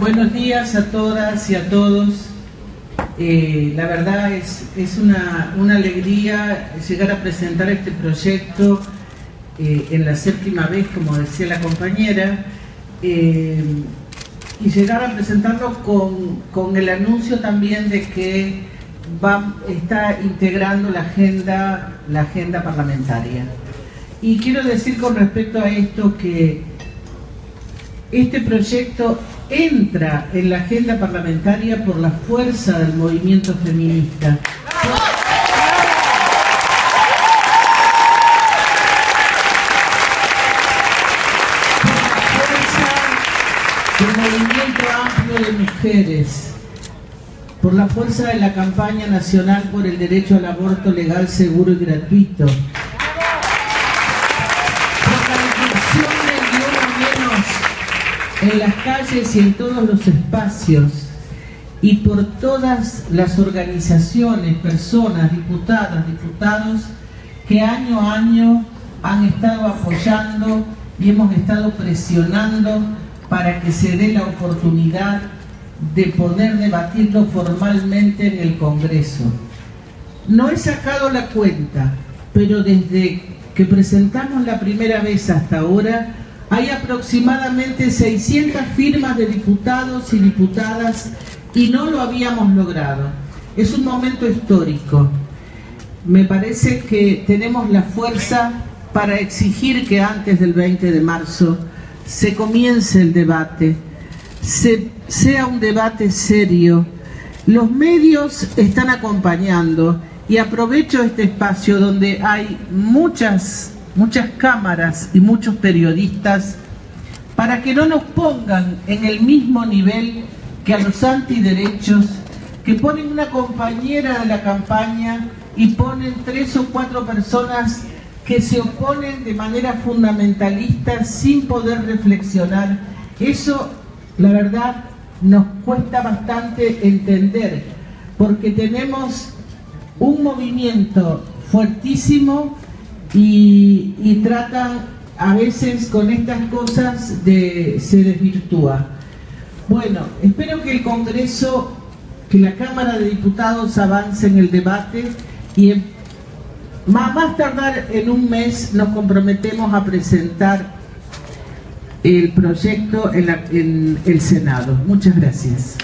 Buenos días a todas y a todos. Eh, la verdad es, es una, alegría llegar a presentar este proyecto eh, en la séptima vez, como decía la compañera, eh, y llegar a presentarlo con, el anuncio también de que va, está integrando la agenda, la agenda parlamentaria. Y quiero decir con respecto a esto que este proyecto entra en la agenda parlamentaria por la fuerza del movimiento feminista. Por la fuerza del movimiento amplio de mujeres, por la fuerza de la campaña nacional por el derecho al aborto legal, seguro y gratuito, en las calles y en todos los espacios y por todas las organizaciones, personas, diputadas, diputados que año a año han estado apoyando y hemos estado presionando para que se dé la oportunidad de poder debatirlo formalmente en el Congreso. No he sacado la cuenta, pero desde que presentamos la primera vez hasta ahora, hay aproximadamente 600 firmas de diputados y diputadas y no lo habíamos logrado. Es un momento histórico. Me parece que tenemos la fuerza para exigir que antes del 20 de marzo se comience el debate, sea un debate serio. Los medios están acompañando y aprovecho este espacio donde hay muchas muchas cámaras y muchos periodistas para que no nos pongan en el mismo nivel que a los antiderechos, que ponen una compañera de la campaña y ponen tres o cuatro personas que se oponen de manera fundamentalista sin poder reflexionar. Eso, la verdad, nos cuesta bastante entender, porque tenemos un movimiento fuertísimo y, tratan a veces con estas cosas de se desvirtúa. Bueno, espero que el Congreso, que la Cámara de Diputados avance en el debate y más, más tardar en un mes nos comprometemos a presentar el proyecto en, en el Senado. Muchas gracias.